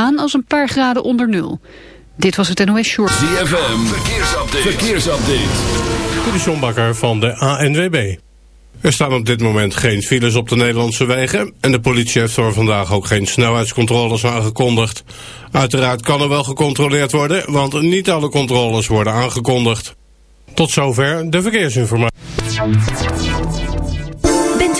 aan als een paar graden onder nul. Dit was het NOS Short. ZFM, verkeersupdate. verkeersupdate. De van de ANWB. Er staan op dit moment geen files op de Nederlandse wegen... en de politie heeft voor vandaag ook geen snelheidscontroles aangekondigd. Uiteraard kan er wel gecontroleerd worden... want niet alle controles worden aangekondigd. Tot zover de verkeersinformatie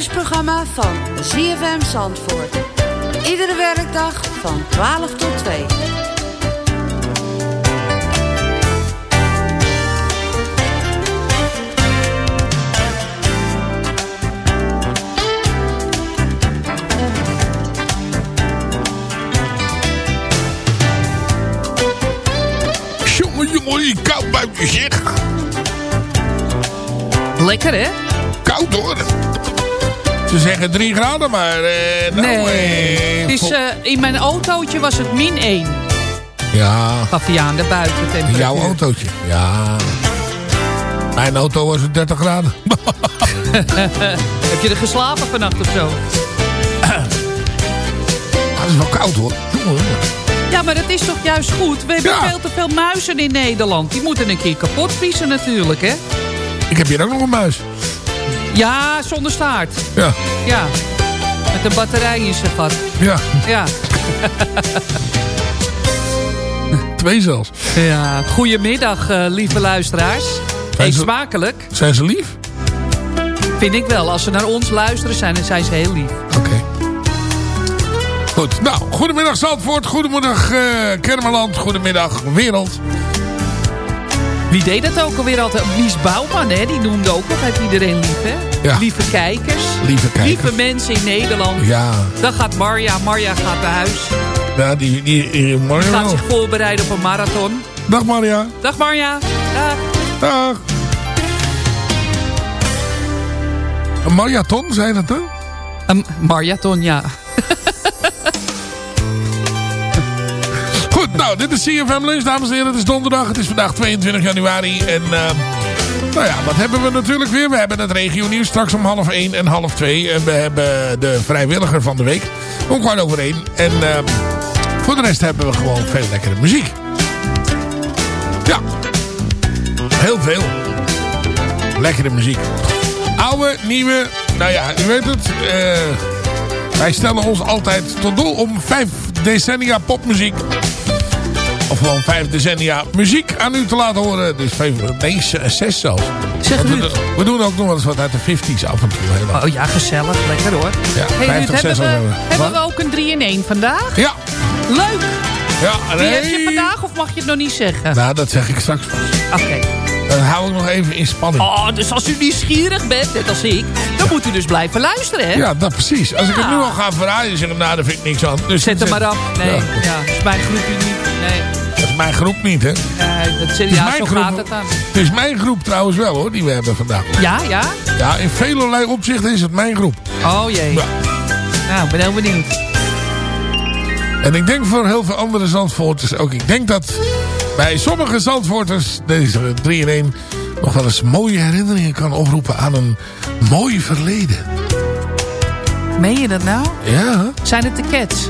Lunchprogramma van ZFM Zandvoort. Iedere werkdag van 12 tot 2. Jongen, jongen, koud buiten zeg. Lekker, hè? Koud, hoor. Ze zeggen 3 graden, maar... Eh, nou, nee, eh, is, uh, in mijn autootje was het min 1. Ja. Gaf hij aan de buitentemperatuur. Jouw autootje? Ja. Mijn auto was het 30 graden. Heb je er geslapen vannacht of zo? Dat is wel koud hoor. Ja, maar dat is toch juist goed? We hebben veel te veel muizen in Nederland. Die moeten een keer kapot vriezen natuurlijk, hè? Ik heb hier ook nog een muis. Ja, zonder staart. Ja. Ja. Met een batterij in zijn gat. Ja. Ja. Twee zelfs. Ja. Goedemiddag, uh, lieve luisteraars. Eet smakelijk. Zijn ze lief? Vind ik wel. Als ze naar ons luisteren, zijn, zijn ze heel lief. Oké. Goed. Nou, goedemiddag Zandvoort. Goedemiddag uh, Kermeland. Goedemiddag Wereld. Wie deed dat ook alweer altijd? Mies Bouwman, hè? die noemde ook altijd iedereen lief. Hè? Ja. Lieve kijkers. Lieve kijkers. Lieve mensen in Nederland. Ja. Dan gaat Marja. Marja gaat naar huis. Ja, die, die, die Marja die gaat zich voorbereiden op een marathon. Dag Marja. Dag Marja. Dag. Dag. Een marathon, zei dat dan? Een marathon, ja. Goed, nou, dit is CFM Lunch, dames en heren. Het is donderdag, het is vandaag 22 januari. En uh, nou ja, wat hebben we natuurlijk weer? We hebben het regio nieuws straks om half 1 en half 2. En we hebben de vrijwilliger van de week om kwart over 1. En uh, voor de rest hebben we gewoon veel lekkere muziek. Ja, heel veel. lekkere muziek. Oude, nieuwe, nou ja, u weet het. eh, wij stellen ons altijd tot doel om vijf decennia popmuziek... of gewoon vijf decennia muziek aan u te laten horen. Dus vijf, nee, zes zelfs. Zeg Ruud. we, we doen ook nog wel eens wat uit de 50s af en toe. Oh ja, gezellig. Lekker hoor. Ja, Hey, 50, Ruud, 60 hebben, we, hebben Wat? we ook een 3 in 1 vandaag? Ja, Leuk. ja, Wie heb je nee. vandaag of mag je het nog niet zeggen? Nou, dat zeg ik straks pas. Oké. Dan hou ik nog even in spanning. Oh, dus als u nieuwsgierig bent, net als ik, dan moet u dus blijven luisteren, hè? Ja, dat precies. Als ik het nu al ga verraaien, zeg ik, nou, daar vind ik niks aan. Dus Zet hem maar af. Nee, Ja, ja, is mijn groepje niet. Nee, mijn groep niet, hè? nee dat, Het ja, is zo mijn gaat groep. het dan. Het is mijn groep trouwens wel, hoor, die we hebben vandaag. Ja, ja? Ja, in velelei opzichten is het mijn groep. Oh jee. Ja. Nou, ik ben heel benieuwd. En ik denk voor heel veel andere Zandvoorters ook. Ik denk dat bij sommige Zandvoorters deze 3 in 1 nog wel eens mooie herinneringen kan oproepen aan een mooi verleden. Meen je dat nou? Ja? Zijn het de cats?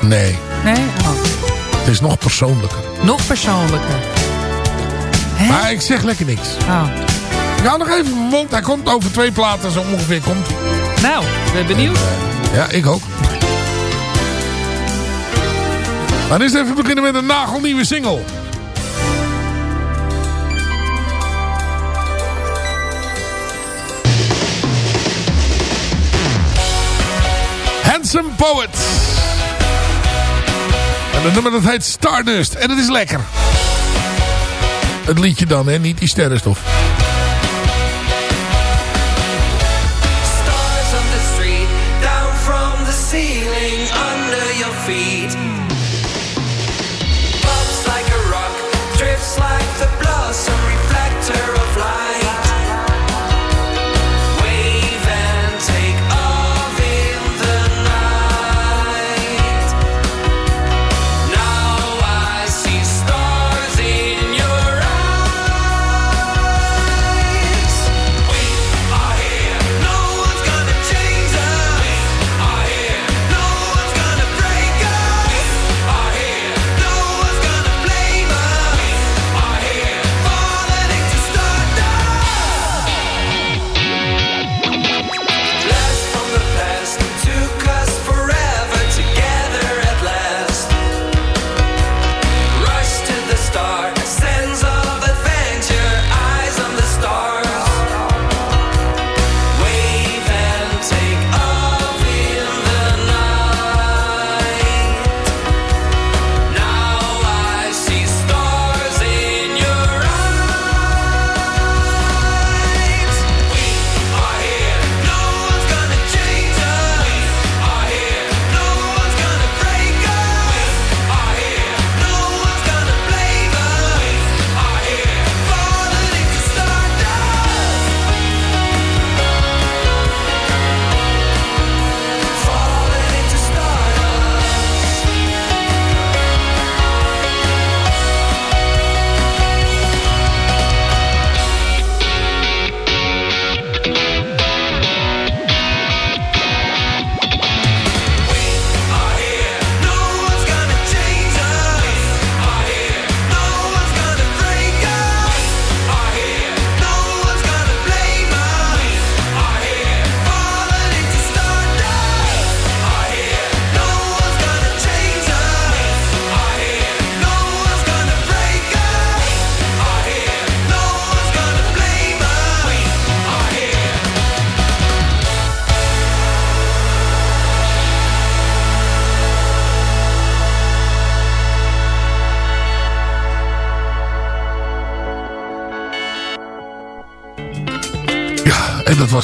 Nee, Nee? Oh. het is nog persoonlijker. Nog persoonlijker. Hè? Maar ik zeg lekker niks. Oh. Ik hou nog even mijn mond. Hij komt over twee platen zo ongeveer. Komt. Nou, ben benieuwd. Ja, ik ook. Dan is even beginnen met een nagelnieuwe single. Handsome Poet. Het nummer dat heet Stardust. En het is lekker. Het liedje dan, hè? Niet die sterrenstof.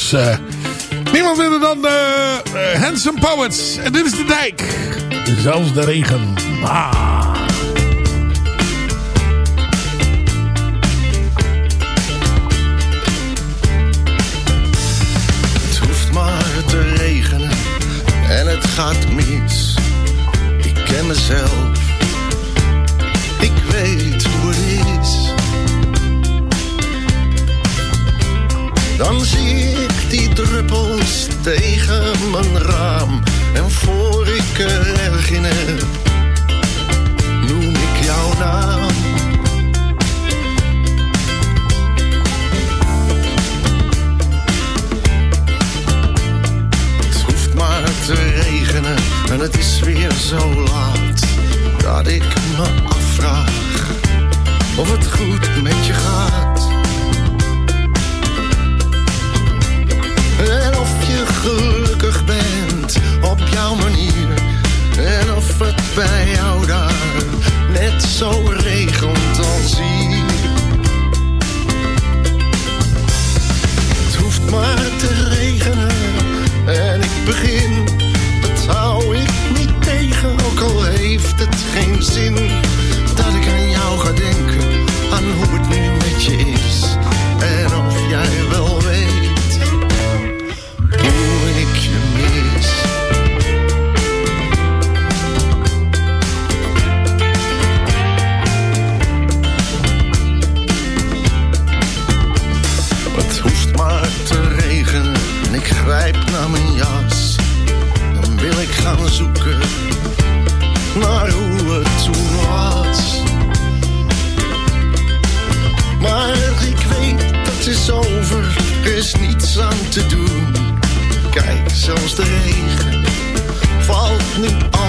Eh, niemand minder dan eh, eh, Handsome Poets. En dit is de dijk. Zelfs de regen. Ah. Het hoeft maar te regenen en het gaat mis. Ik ken mezelf, ik weet Dan zie ik die druppels tegen mijn raam. En voor ik er heb, noem ik jouw naam. Het hoeft maar te regenen en het is weer zo laat dat ik me afvraag of het goed met je gaat. Gelukkig bent op jouw manier. En of het bij jou daar net zo regent als hier. Het hoeft maar te regenen en ik begin. Dat hou ik niet tegen, ook al heeft het geen zin. Dat ik aan jou ga denken, aan hoe het nu met je is. Zelfs de regen. Valt nu anders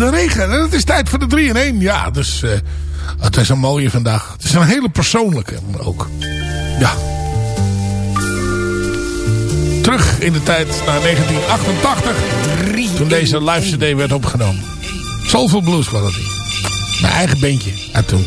en de regen. En het is tijd voor de 3 in 1. Ja, dus eh, het is een mooie vandaag. Het is een hele persoonlijke ook. Ja. Terug in de tijd naar 1988. Toen deze live cd werd opgenomen. Soulful Blues was het. Mijn eigen bandje uit toen.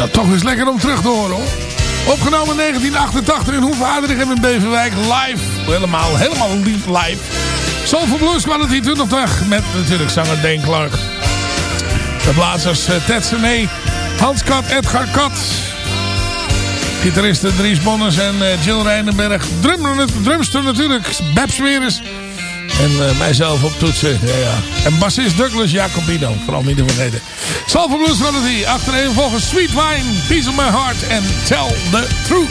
Nou, toch eens lekker om terug te horen hoor. Opgenomen in 1988 in Hoevaardegem in Beverwijk. Live. Helemaal, helemaal live. Soulful Blues nog terug. Met natuurlijk zanger Dane Clark. De blazers eh, Ted Sené, Hans Kat, Edgar Kat. Gitaristen Dries Bonners en eh, Jill Rijnenberg. Drummer, drumster natuurlijk, Beb Smeres. En eh, mijzelf op toetsen. Ja, ja. En bassist Douglas Jacobino. Vooral niet te vergeten. Soulful Blues Melody. Achterin volgens Sweet Wine, Peace of My Heart en Tell the Truth.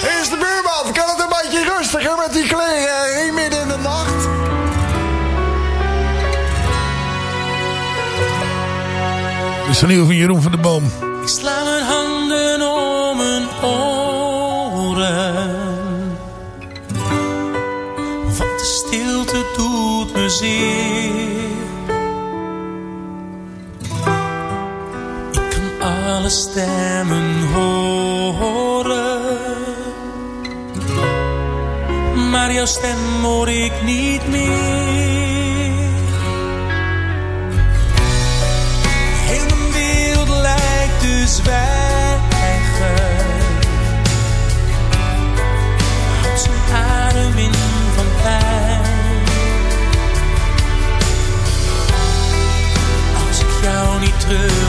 Hier is de buurman. Kan het een beetje rustiger met die kleren hier midden in de nacht? Dit is een nieuwe van Jeroen van de Boom. Ik sla mijn handen om Ik kan alle stemmen horen. Maar jouw stem hoor ik niet meer. Heel mijn wereld lijkt te zwijgen. Terug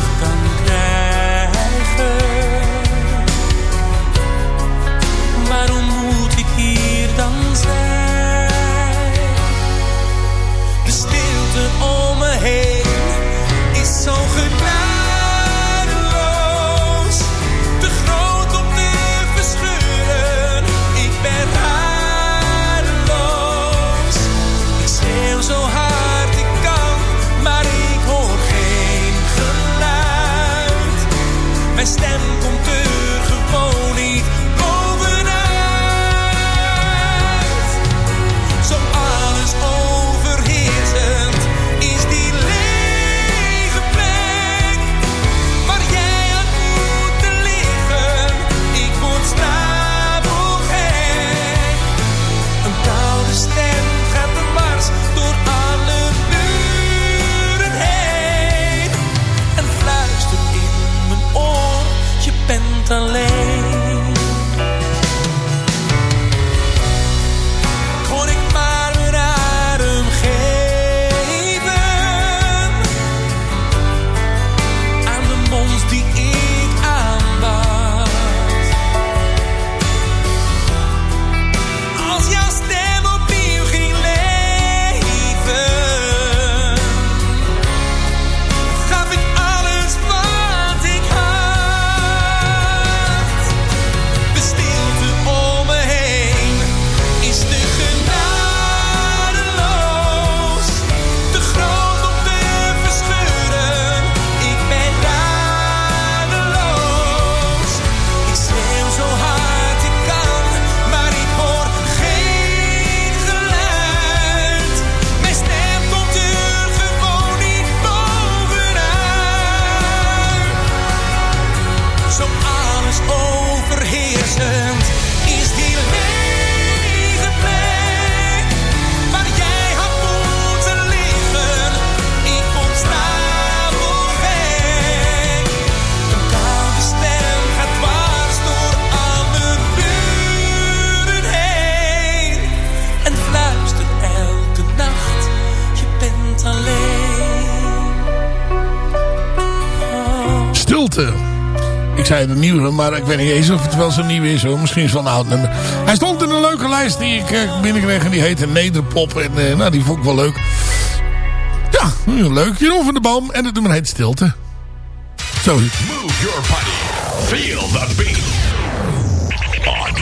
Ik zei een nieuwe, maar ik weet niet eens of het wel zo'n nieuw is. Hoor. Misschien is het wel een oud nummer. Hij stond in een leuke lijst die ik eh, binnenkreeg. En die heette Nederpop. En eh, nou, die vond ik wel leuk. Ja, leuk. Jeroen van de Boom. En het nummer heet Stilte. Zo. Move your body. Feel the beat. On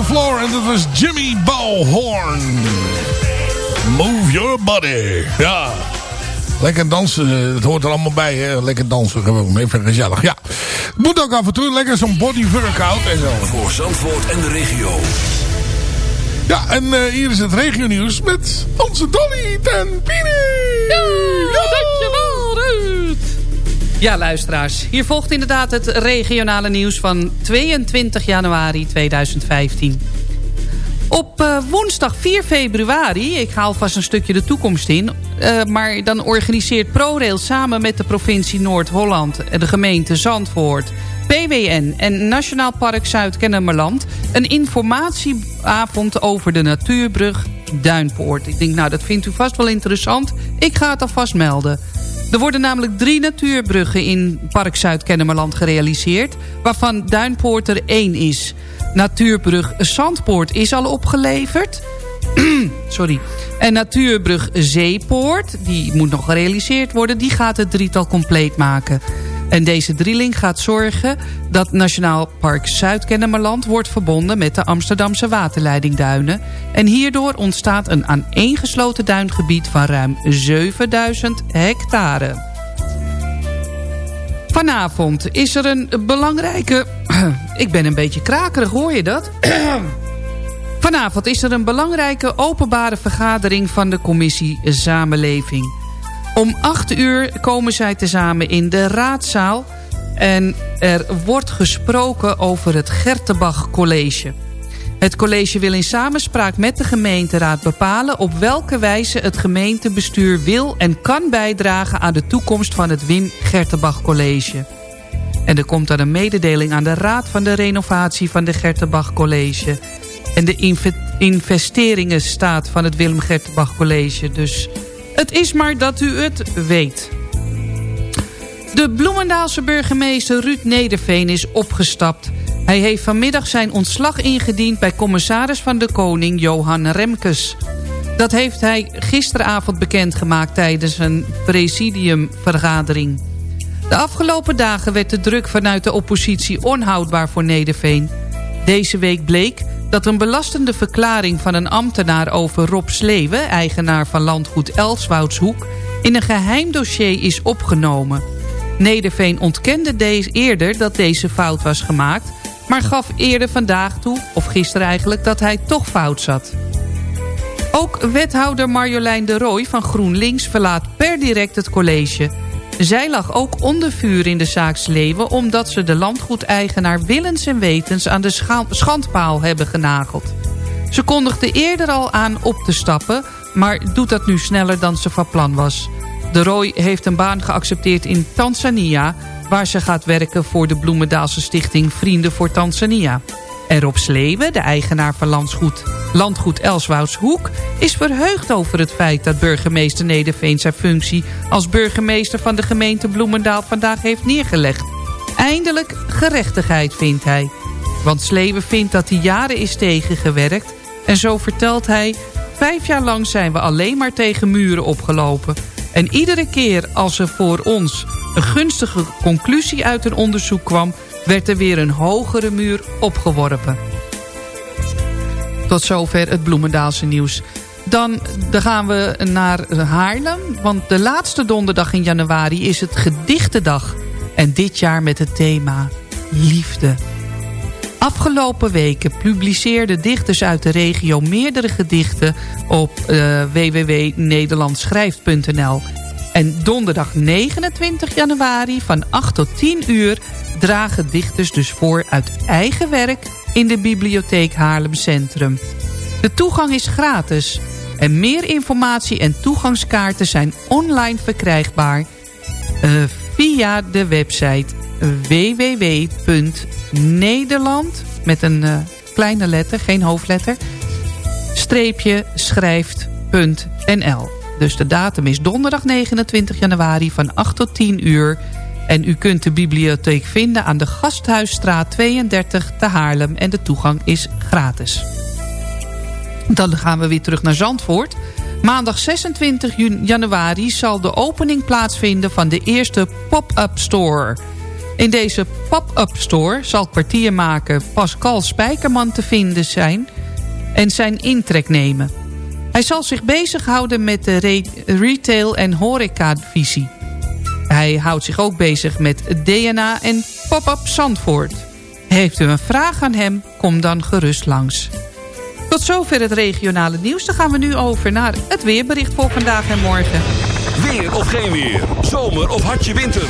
the Floor. En dat was Jimmy Ballhorn. Move your body. Ja. Lekker dansen, eh, het hoort er allemaal bij. Hè? Lekker dansen gewoon, even gezellig. Ja. Moet ook af en toe lekker zo'n body workout en zo. Voor Zandvoort en de regio. Ja, en eh, hier is het regio nieuws met onze Dolly ten Pini. Ja, dankjewel. Ja, luisteraars. Hier volgt inderdaad het regionale nieuws van 22 januari 2015. Op eh, woensdag 4 februari, ik ga alvast een stukje de toekomst in... eh, maar dan organiseert ProRail samen met de provincie Noord-Holland... en de gemeente Zandvoort, PWN en Nationaal Park Zuid-Kennemerland... een informatieavond over de natuurbrug Duinpoort. Ik denk, nou, dat vindt u vast wel interessant. Ik ga het alvast melden. Er worden namelijk drie natuurbruggen in Park Zuid-Kennemerland gerealiseerd... waarvan Duinpoort er één is. Natuurbrug Zandpoort is al opgeleverd. Sorry. En natuurbrug Zeepoort, die moet nog gerealiseerd worden... die gaat het drietal compleet maken. En deze drieling gaat zorgen dat Nationaal Park Zuid-Kennemerland... wordt verbonden met de Amsterdamse waterleidingduinen. En hierdoor ontstaat een aaneengesloten duingebied van ruim 7000 hectare. Vanavond is er een belangrijke... Ik ben een beetje krakerig, hoor je dat? Vanavond is er een belangrijke openbare vergadering van de commissie Samenleving. Om 8 uur komen zij tezamen in de raadzaal... en er wordt gesproken over het Gertebach College. Het college wil in samenspraak met de gemeenteraad bepalen... op welke wijze het gemeentebestuur wil en kan bijdragen... aan de toekomst van het Wim Gertebach College. En er komt dan een mededeling aan de raad van de renovatie van de Gertebach College. En de inve- investeringenstaat van het Willem Gertebach College. Dus het is maar dat u het weet. De Bloemendaalse burgemeester Ruud Nederveen is opgestapt. Hij heeft vanmiddag zijn ontslag ingediend bij commissaris van de Koning Johan Remkes. Dat heeft hij gisteravond bekendgemaakt tijdens een presidiumvergadering. De afgelopen dagen werd de druk vanuit de oppositie onhoudbaar voor Nederveen. Deze week bleek dat een belastende verklaring van een ambtenaar over Rob Slewe... eigenaar van landgoed Elswoudshoek... in een geheim dossier is opgenomen. Nederveen ontkende deze eerder dat deze fout was gemaakt... maar gaf eerder vandaag toe, of gisteren eigenlijk, dat hij toch fout zat. Ook wethouder Marjolein de Rooij van GroenLinks verlaat per direct het college... Zij lag ook onder vuur in de zaak Sleeuwen... omdat ze de landgoedeigenaar willens en wetens aan de scha- schandpaal hebben genageld. Ze kondigde eerder al aan op te stappen... maar doet dat nu sneller dan ze van plan was. De Roy heeft een baan geaccepteerd in Tanzania... waar ze gaat werken voor de Bloemendaalse stichting Vrienden voor Tanzania. En Rob Sleeuwen, de eigenaar van landgoed, landgoed Elswoudshoek... is verheugd over het feit dat burgemeester Nederveen zijn functie... als burgemeester van de gemeente Bloemendaal vandaag heeft neergelegd. Eindelijk gerechtigheid, vindt hij. Want Sleeuwen vindt dat hij jaren is tegengewerkt... en zo vertelt hij... Vijf jaar lang zijn we alleen maar tegen muren opgelopen. En iedere keer als er voor ons een gunstige conclusie uit een onderzoek kwam... werd er weer een hogere muur opgeworpen. Tot zover het Bloemendaalse nieuws. Dan, dan gaan we naar Haarlem. Want de laatste donderdag in januari is het gedichtendag. En dit jaar met het thema liefde. Afgelopen weken publiceerden dichters uit de regio meerdere gedichten op uh, www.nederlandschrijft.nl. En donderdag 29 januari van 8 tot 10 uur dragen dichters dus voor uit eigen werk in de bibliotheek Haarlem Centrum. De toegang is gratis en meer informatie en toegangskaarten zijn online verkrijgbaar uh, via de website www.nederland met een uh, kleine letter, geen hoofdletter, streepje schrijft.nl. Dus de datum is donderdag 29 januari van 8 tot 10 uur. En u kunt de bibliotheek vinden aan de Gasthuisstraat 32 te Haarlem. En de toegang is gratis. Dan gaan we weer terug naar Zandvoort. Maandag 26 januari zal de opening plaatsvinden van de eerste pop-up store. In deze pop-up store zal kwartiermaker Pascal Spijkerman te vinden zijn... en zijn intrek nemen. Hij zal zich bezighouden met de re- retail- en horeca-visie. Hij houdt zich ook bezig met DNA en pop-up Zandvoort. Heeft u een vraag aan hem, kom dan gerust langs. Tot zover het regionale nieuws. Dan gaan we nu over naar het weerbericht voor vandaag en morgen. Weer of geen weer. Zomer of hartje winter.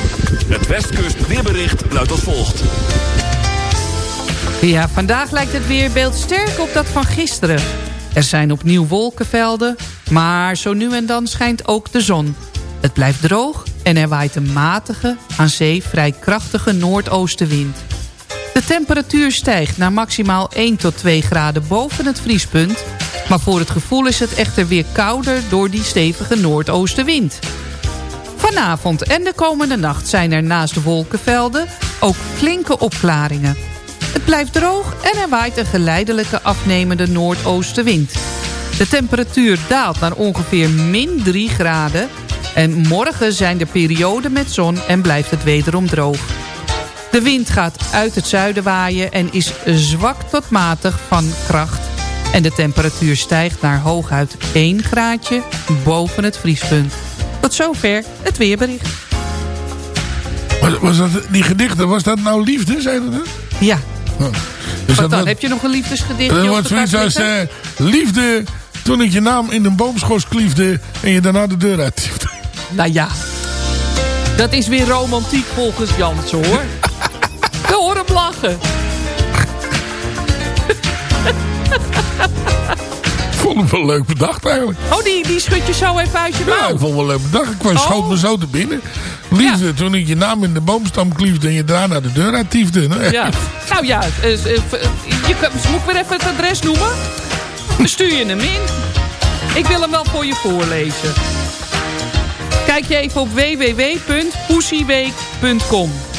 Het Westkust weerbericht luidt als volgt. Ja, vandaag lijkt het weerbeeld sterk op dat van gisteren. Er zijn opnieuw wolkenvelden, maar zo nu en dan schijnt ook de zon. Het blijft droog en er waait een matige, aan zee vrij krachtige noordoostenwind. De temperatuur stijgt naar maximaal 1 tot 2 graden boven het vriespunt... maar voor het gevoel is het echter weer kouder door die stevige noordoostenwind. Vanavond en de komende nacht zijn er naast de wolkenvelden ook flinke opklaringen. Het blijft droog en er waait een geleidelijke afnemende noordoostenwind. De temperatuur daalt naar ongeveer min 3 graden... en morgen zijn er perioden met zon en blijft het wederom droog. De wind gaat uit het zuiden waaien en is zwak tot matig van kracht. En de temperatuur stijgt naar hooguit 1 graadje boven het vriespunt. Tot zover het weerbericht. Was, was dat, die gedichten, was dat nou liefde, zei dat? hè? Ja. Oh. Dus Wat dan? Heb je nog een liefdesgedicht? Dat wordt zoiets als eh, liefde toen ik je naam in een boomschors kliefde en je daarna de deur uit. Nou ja, dat is weer romantiek volgens Jansen hoor. We horen hem lachen. Ik vond hem wel leuk bedacht eigenlijk. Oh, die, die schud je zo even uit je Ja, mouw. ik vond wel leuk bedacht. Ik kwam Oh. schoot me zo te binnen. Liefde toen ik je naam in de boomstam kliefde en je daarna de deur uit tiefde. Nou, ja. Ja. Nou ja, eh, eh, eh, je, moet ik weer even het adres noemen? Dan stuur je hem in. Ik wil hem wel voor je voorlezen. Kijk je even op www.poesieweek.com.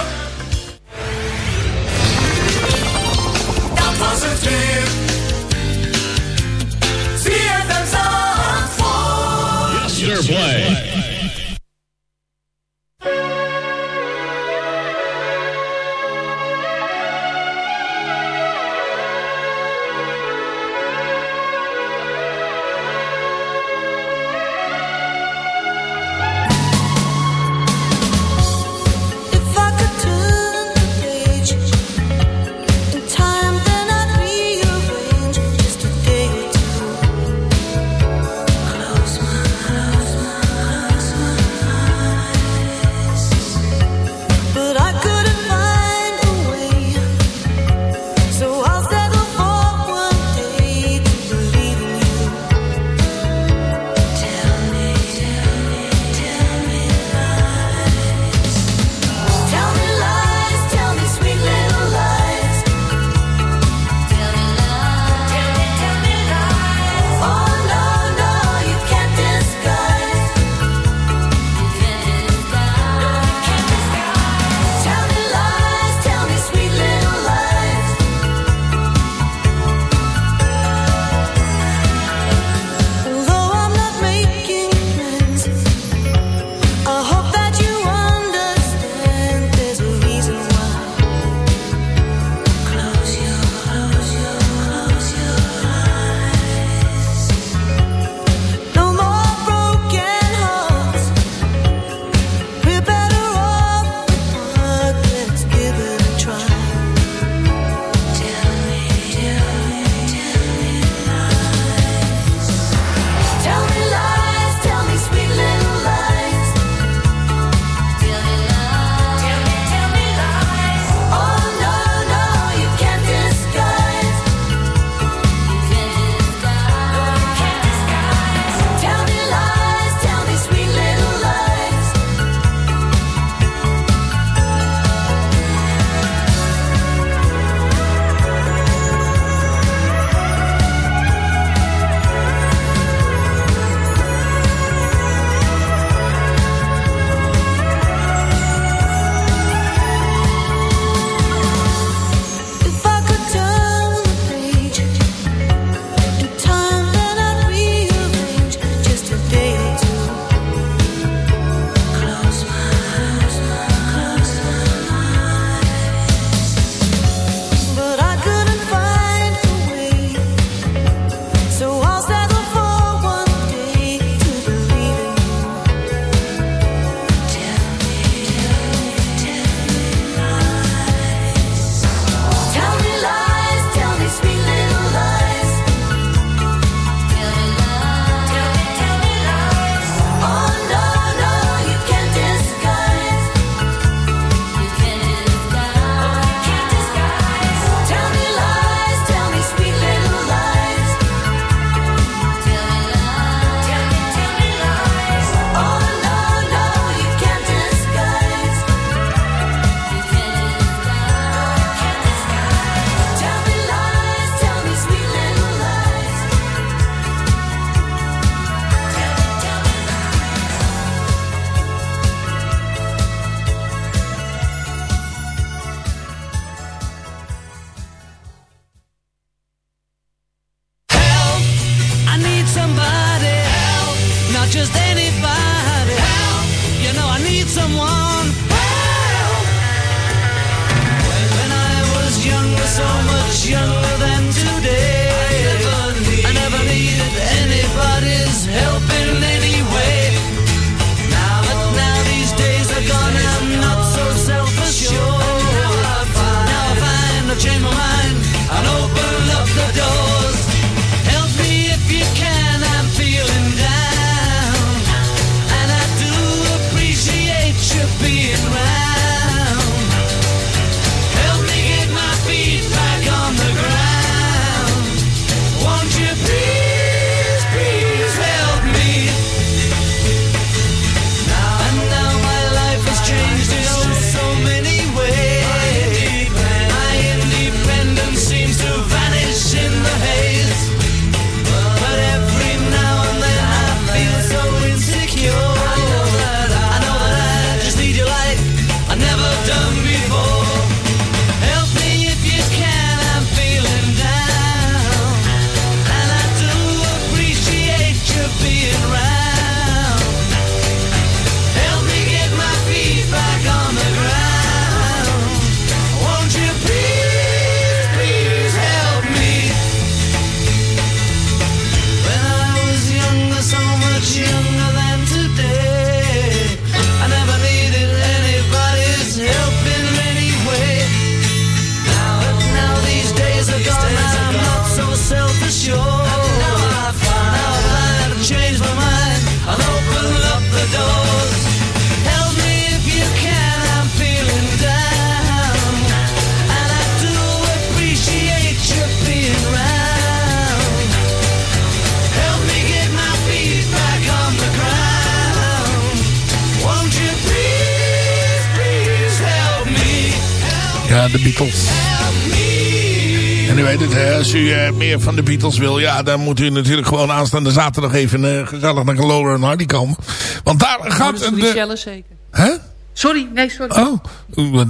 meer van de Beatles wil... ja, dan moet u natuurlijk gewoon aanstaande zaterdag even eh, gezellig naar Lola en Hardy komen. Want daar gaat... Oh, de... de... Shellen zeker. Hè? Sorry, nee, sorry. Oh.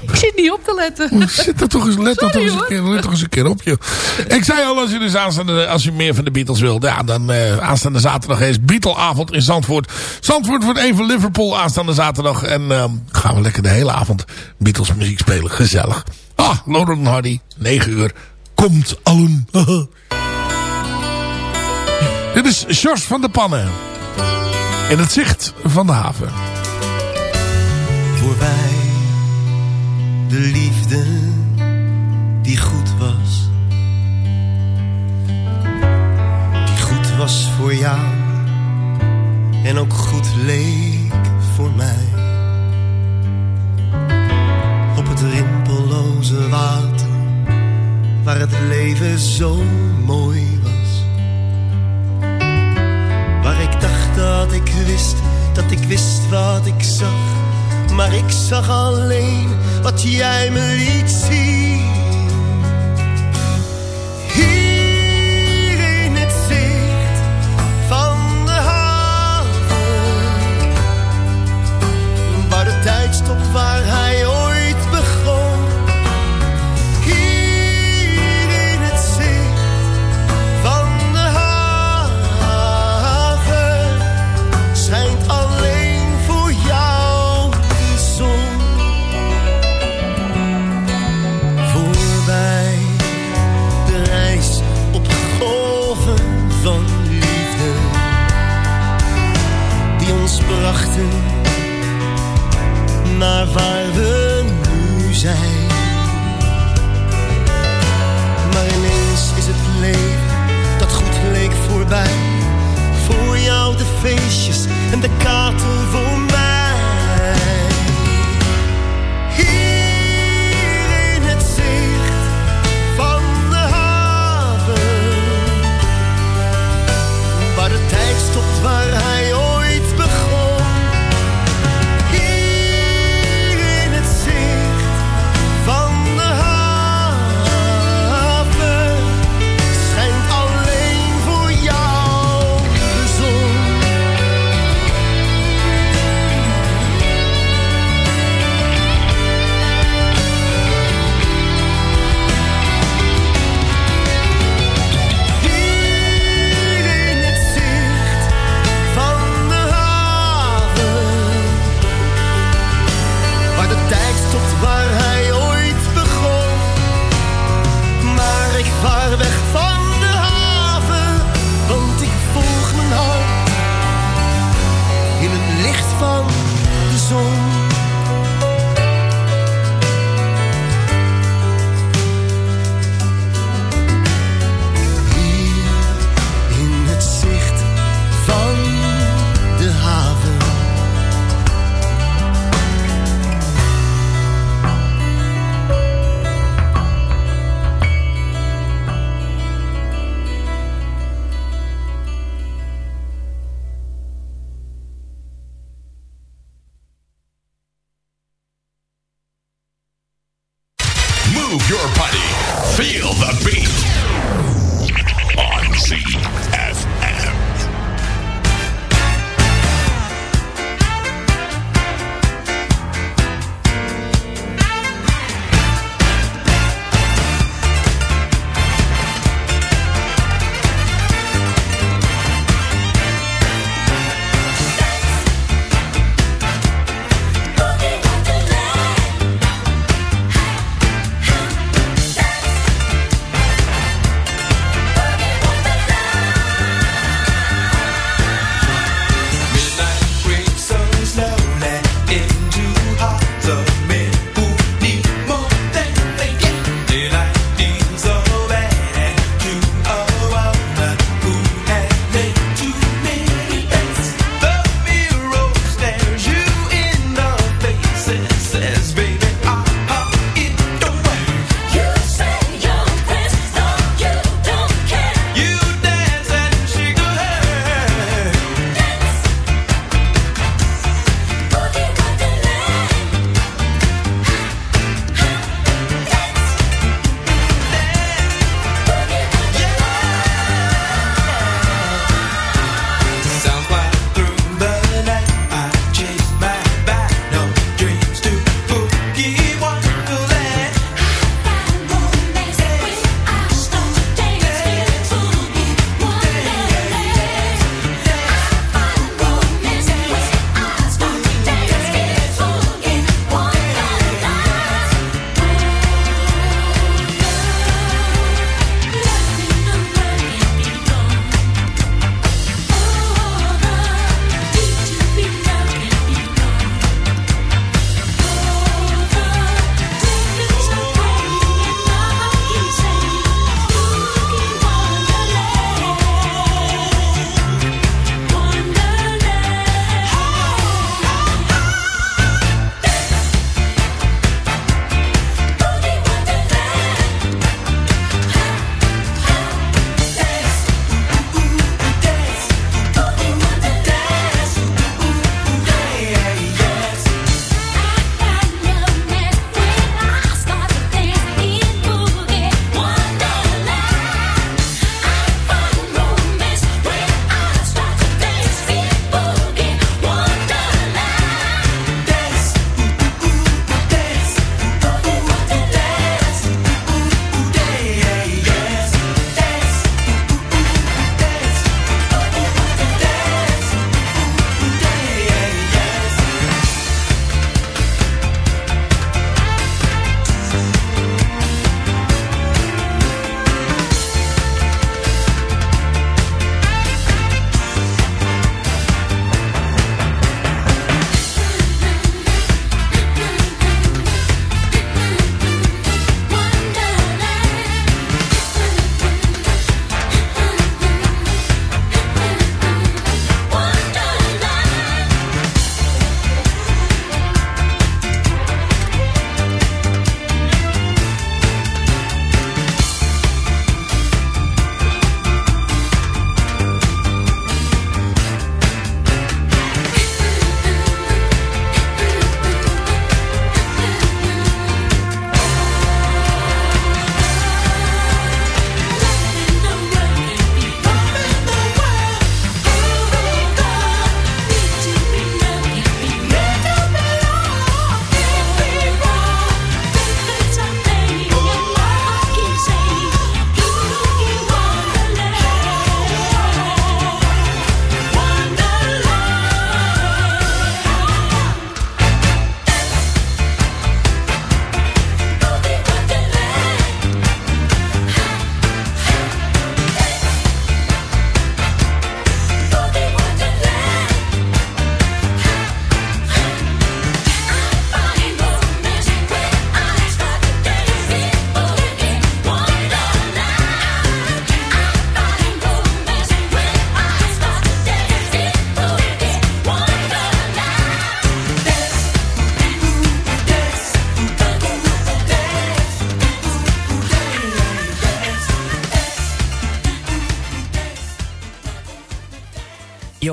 Ik zit niet op te letten. Zit er toch eens, let er toch eens, een keer, let toch eens een keer op, joh. Ik zei al, als u, dus aanstaande, als u meer van de Beatles wil... Ja, dan eh, aanstaande zaterdag is Beatleavond in Zandvoort. Zandvoort wordt even Liverpool aanstaande zaterdag. En eh, gaan we lekker de hele avond Beatles muziek spelen. Gezellig. Ah, Laurel en Hardy, 9 uur. Komt allen. Dit is George van der Pannen. In het zicht van de haven. Voorbij de liefde die goed was. Die goed was voor jou en ook goed leek voor mij. Water waar het leven zo mooi was. Waar ik dacht dat ik wist, dat ik wist wat ik zag. Maar ik zag alleen wat jij me liet zien.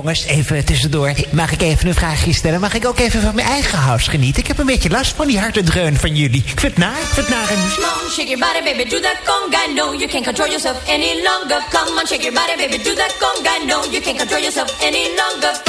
Jongens, even tussendoor. Mag ik even een vraagje stellen? Mag ik ook even van mijn eigen house genieten? Ik heb een beetje last van die harde dreun van jullie. Ik vind het naar, ik vind het naar en Come on, shake your body, baby, do that conga. No, you can't control yourself any longer. Come on, shake your body, baby, do that conga. No, you can't control yourself any longer.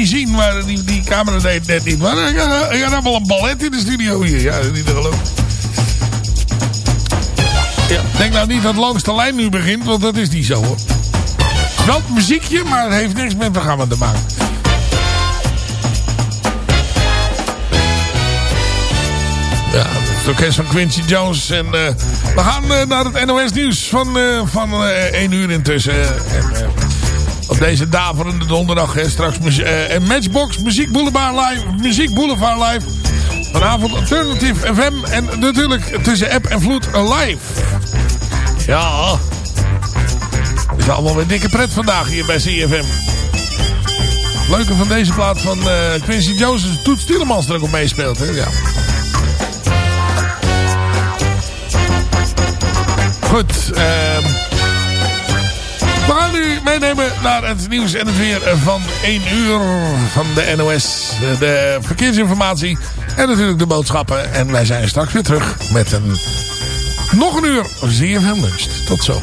Niet zien, maar die, die camera deed net niet. Maar ik had, ik had allemaal een ballet in de studio hier. Ja, niet te geloven. Ja, denk nou niet dat langs de lijn nu begint, want dat is niet zo hoor. Wel het muziekje, maar het heeft niks met het programma te maken. Ja, het orkest van Quincy Jones. En eh, we gaan eh, naar het NOS nieuws van, eh van eh 1 uur intussen. En, deze daverende donderdag hè, straks eh, Matchbox, Muziek Boulevard Live, Muziek Boulevard Live. Vanavond Alternative FM en natuurlijk tussen app en vloed live. Ja. Het is allemaal weer dikke pret vandaag hier bij CFM. Leuke van deze plaat van eh, Quincy Jones Toet Stielemans er ook op meespeelt. Hè? Ja. Goed. ehm we gaan nu meenemen naar het nieuws en het weer van 1 uur van de NOS. De, verkeersinformatie en natuurlijk de boodschappen. En wij zijn straks weer terug met een nog een uur ZFM Lunch. Tot zo.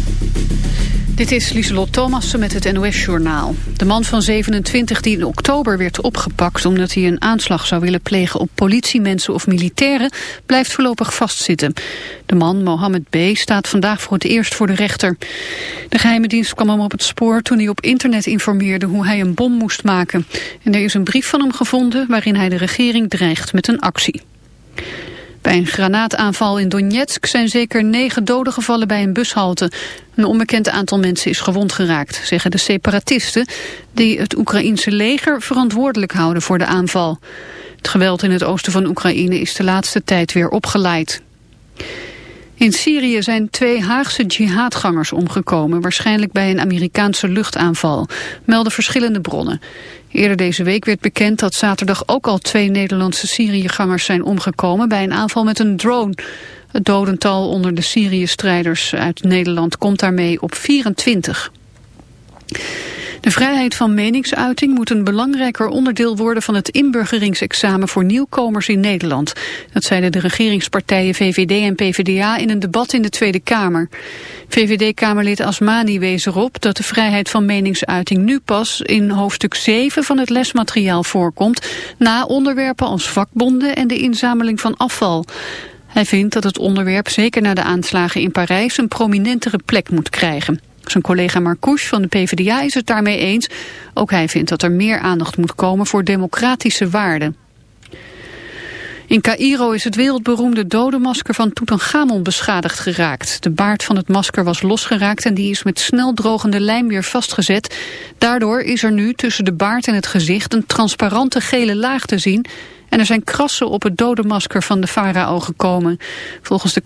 Dit is Lieselot Thomassen met het NOS-journaal. De man van 27 die in oktober werd opgepakt... omdat hij een aanslag zou willen plegen op politiemensen of militairen... blijft voorlopig vastzitten. De man, Mohammed B., staat vandaag voor het eerst voor de rechter. De geheime dienst kwam hem op het spoor toen hij op internet informeerde... hoe hij een bom moest maken. En er is een brief van hem gevonden... waarin hij de regering dreigt met een actie. Bij een granaataanval in Donetsk zijn zeker negen doden gevallen bij een bushalte. Een onbekend aantal mensen is gewond geraakt, zeggen de separatisten... die het Oekraïense leger verantwoordelijk houden voor de aanval. Het geweld in het oosten van Oekraïne is de laatste tijd weer opgeleid. In Syrië zijn twee Haagse jihadgangers omgekomen... waarschijnlijk bij een Amerikaanse luchtaanval, melden verschillende bronnen. Eerder deze week werd bekend dat zaterdag ook al twee Nederlandse Syriëgangers zijn omgekomen... bij een aanval met een drone. Het dodental onder de Syrië-strijders uit Nederland komt daarmee op 24. De vrijheid van meningsuiting moet een belangrijker onderdeel worden van het inburgeringsexamen voor nieuwkomers in Nederland. Dat zeiden de regeringspartijen VVD en PvdA in een debat in de Tweede Kamer. VVD-Kamerlid Asmani wees erop dat de vrijheid van meningsuiting nu pas in hoofdstuk 7 van het lesmateriaal voorkomt, na onderwerpen als vakbonden en de inzameling van afval. Hij vindt dat het onderwerp zeker na de aanslagen in Parijs een prominentere plek moet krijgen. Zijn collega Marcouch van de PvdA is het daarmee eens. Ook hij vindt dat er meer aandacht moet komen voor democratische waarden. In Cairo is het wereldberoemde dodenmasker van Tutankhamon beschadigd geraakt. De baard van het masker was losgeraakt en die is met snel drogende lijm weer vastgezet. Daardoor is er nu tussen de baard en het gezicht een transparante gele laag te zien... en er zijn krassen op het dodenmasker van de farao gekomen. Volgens de